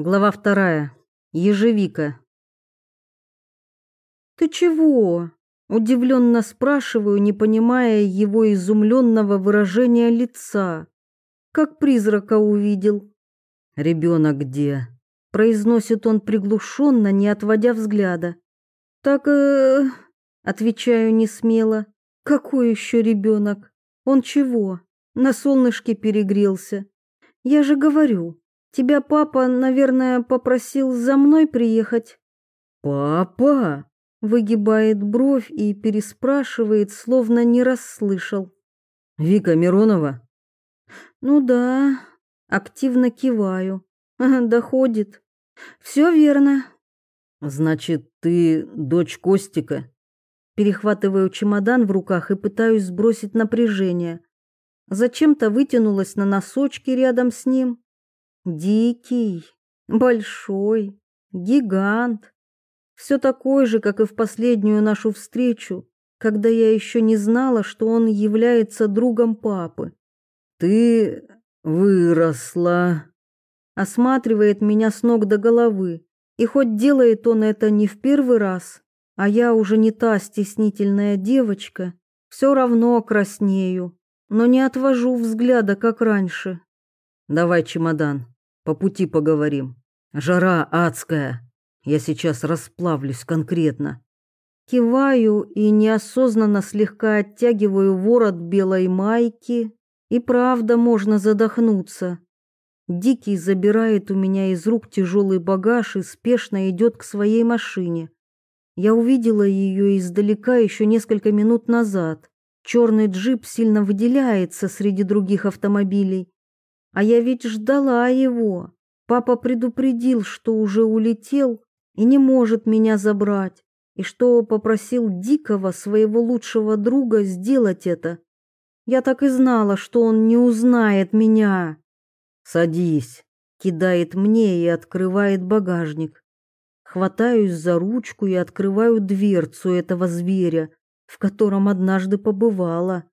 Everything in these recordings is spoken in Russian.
Глава вторая. Ежевика. «Ты чего?» – удивленно спрашиваю, не понимая его изумленного выражения лица. Как призрака увидел. «Ребенок где?» – произносит он приглушенно, не отводя взгляда. «Так, э, отвечаю несмело. «Какой еще ребенок? Он чего? На солнышке перегрелся. Я же говорю, Тебя папа, наверное, попросил за мной приехать. Папа? Выгибает бровь и переспрашивает, словно не расслышал. Вика Миронова? Ну да, активно киваю. Доходит. Все верно. Значит, ты дочь Костика? Перехватываю чемодан в руках и пытаюсь сбросить напряжение. Зачем-то вытянулась на носочки рядом с ним Дикий, большой, гигант. Все такой же, как и в последнюю нашу встречу, когда я еще не знала, что он является другом папы. Ты выросла. Осматривает меня с ног до головы. И хоть делает он это не в первый раз, а я уже не та стеснительная девочка, все равно краснею, но не отвожу взгляда, как раньше. Давай чемодан. По пути поговорим. Жара адская. Я сейчас расплавлюсь конкретно. Киваю и неосознанно слегка оттягиваю ворот белой майки. И правда можно задохнуться. Дикий забирает у меня из рук тяжелый багаж и спешно идет к своей машине. Я увидела ее издалека еще несколько минут назад. Черный джип сильно выделяется среди других автомобилей. А я ведь ждала его. Папа предупредил, что уже улетел и не может меня забрать, и что попросил Дикого, своего лучшего друга, сделать это. Я так и знала, что он не узнает меня. «Садись», — кидает мне и открывает багажник. Хватаюсь за ручку и открываю дверцу этого зверя, в котором однажды побывала.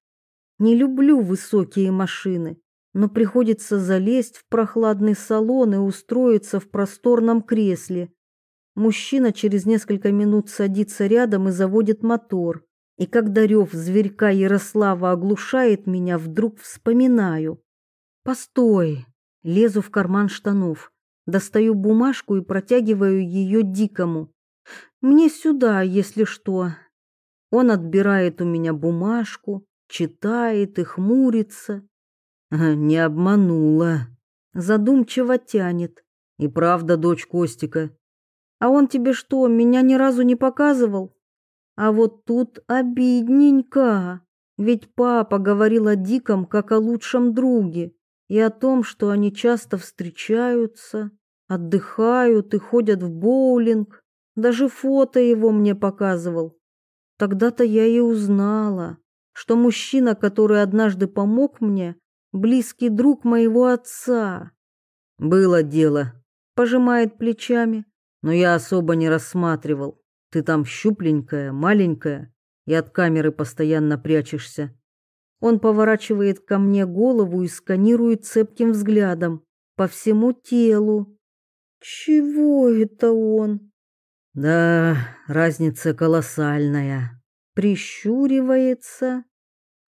Не люблю высокие машины но приходится залезть в прохладный салон и устроиться в просторном кресле. Мужчина через несколько минут садится рядом и заводит мотор. И когда рев зверька Ярослава оглушает меня, вдруг вспоминаю. «Постой!» Лезу в карман штанов, достаю бумажку и протягиваю ее дикому. «Мне сюда, если что». Он отбирает у меня бумажку, читает и хмурится. Не обманула. Задумчиво тянет. И правда дочь Костика. А он тебе что, меня ни разу не показывал? А вот тут обидненько. Ведь папа говорил о Диком как о лучшем друге и о том, что они часто встречаются, отдыхают и ходят в боулинг. Даже фото его мне показывал. Тогда-то я и узнала, что мужчина, который однажды помог мне, близкий друг моего отца. Было дело, пожимает плечами, но я особо не рассматривал. Ты там щупленькая, маленькая и от камеры постоянно прячешься. Он поворачивает ко мне голову и сканирует цепким взглядом по всему телу. Чего это он? Да, разница колоссальная. Прищуривается,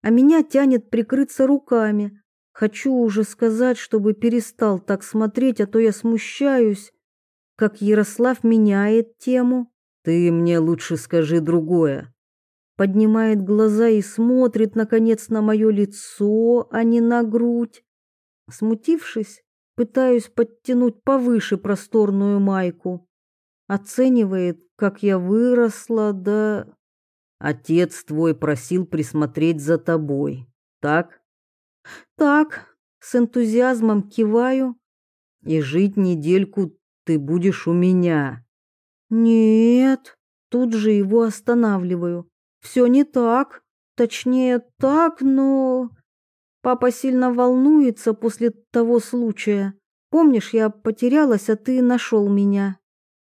а меня тянет прикрыться руками, Хочу уже сказать, чтобы перестал так смотреть, а то я смущаюсь, как Ярослав меняет тему. Ты мне лучше скажи другое. Поднимает глаза и смотрит, наконец, на мое лицо, а не на грудь. Смутившись, пытаюсь подтянуть повыше просторную майку. Оценивает, как я выросла, да... Отец твой просил присмотреть за тобой, так? Так, с энтузиазмом киваю. И жить недельку ты будешь у меня. Нет, тут же его останавливаю. Все не так. Точнее, так, но... Папа сильно волнуется после того случая. Помнишь, я потерялась, а ты нашел меня.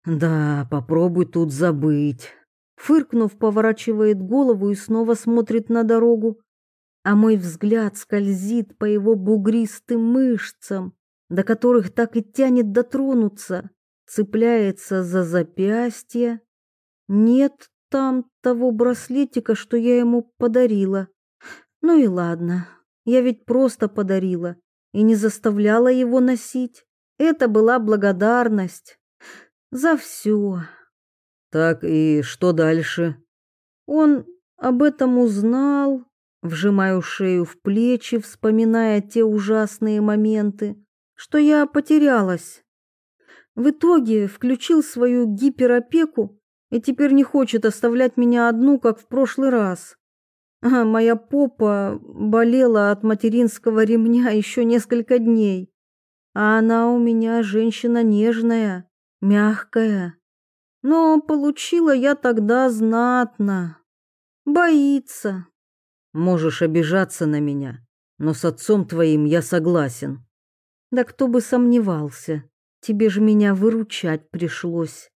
Да, попробуй тут забыть. Фыркнув, поворачивает голову и снова смотрит на дорогу а мой взгляд скользит по его бугристым мышцам, до которых так и тянет дотронуться, цепляется за запястье. Нет там того браслетика, что я ему подарила. Ну и ладно, я ведь просто подарила и не заставляла его носить. Это была благодарность за все. Так и что дальше? Он об этом узнал, вжимаю шею в плечи, вспоминая те ужасные моменты, что я потерялась. В итоге включил свою гиперопеку и теперь не хочет оставлять меня одну, как в прошлый раз. А моя попа болела от материнского ремня еще несколько дней. А она у меня женщина нежная, мягкая. Но получила я тогда знатно. Боится. Можешь обижаться на меня, но с отцом твоим я согласен. Да кто бы сомневался. Тебе же меня выручать пришлось.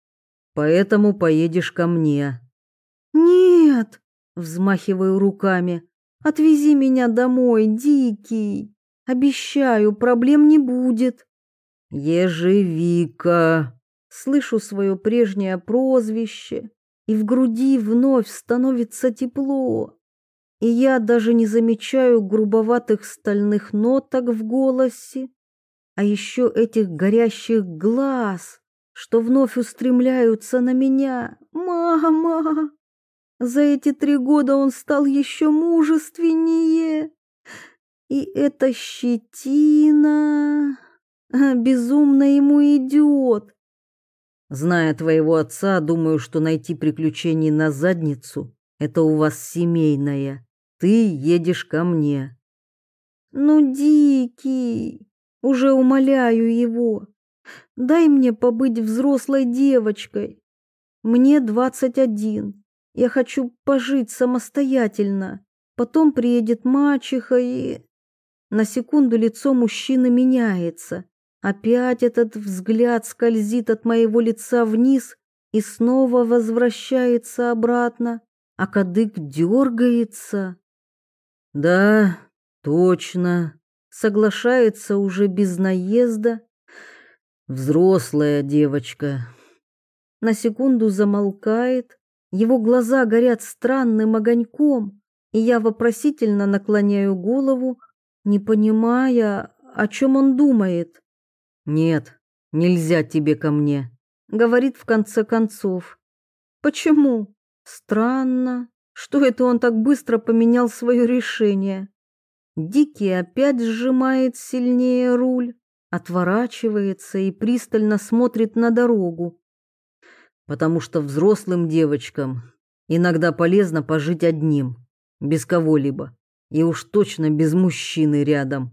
Поэтому поедешь ко мне. Нет, взмахиваю руками. Отвези меня домой, дикий. Обещаю, проблем не будет. Ежевика. Слышу свое прежнее прозвище, и в груди вновь становится тепло. И я даже не замечаю грубоватых стальных ноток в голосе, а еще этих горящих глаз, что вновь устремляются на меня. Мама! За эти три года он стал еще мужественнее. И эта щетина безумно ему идет. Зная твоего отца, думаю, что найти приключений на задницу — это у вас семейное. Ты едешь ко мне. Ну, Дикий, уже умоляю его. Дай мне побыть взрослой девочкой. Мне двадцать один. Я хочу пожить самостоятельно. Потом приедет мачеха и... На секунду лицо мужчины меняется. Опять этот взгляд скользит от моего лица вниз и снова возвращается обратно, а кадык дергается. Да, точно, соглашается уже без наезда. Взрослая девочка. На секунду замолкает, его глаза горят странным огоньком, и я вопросительно наклоняю голову, не понимая, о чем он думает. «Нет, нельзя тебе ко мне», — говорит в конце концов. «Почему? Странно, что это он так быстро поменял свое решение». Дикий опять сжимает сильнее руль, отворачивается и пристально смотрит на дорогу. «Потому что взрослым девочкам иногда полезно пожить одним, без кого-либо, и уж точно без мужчины рядом».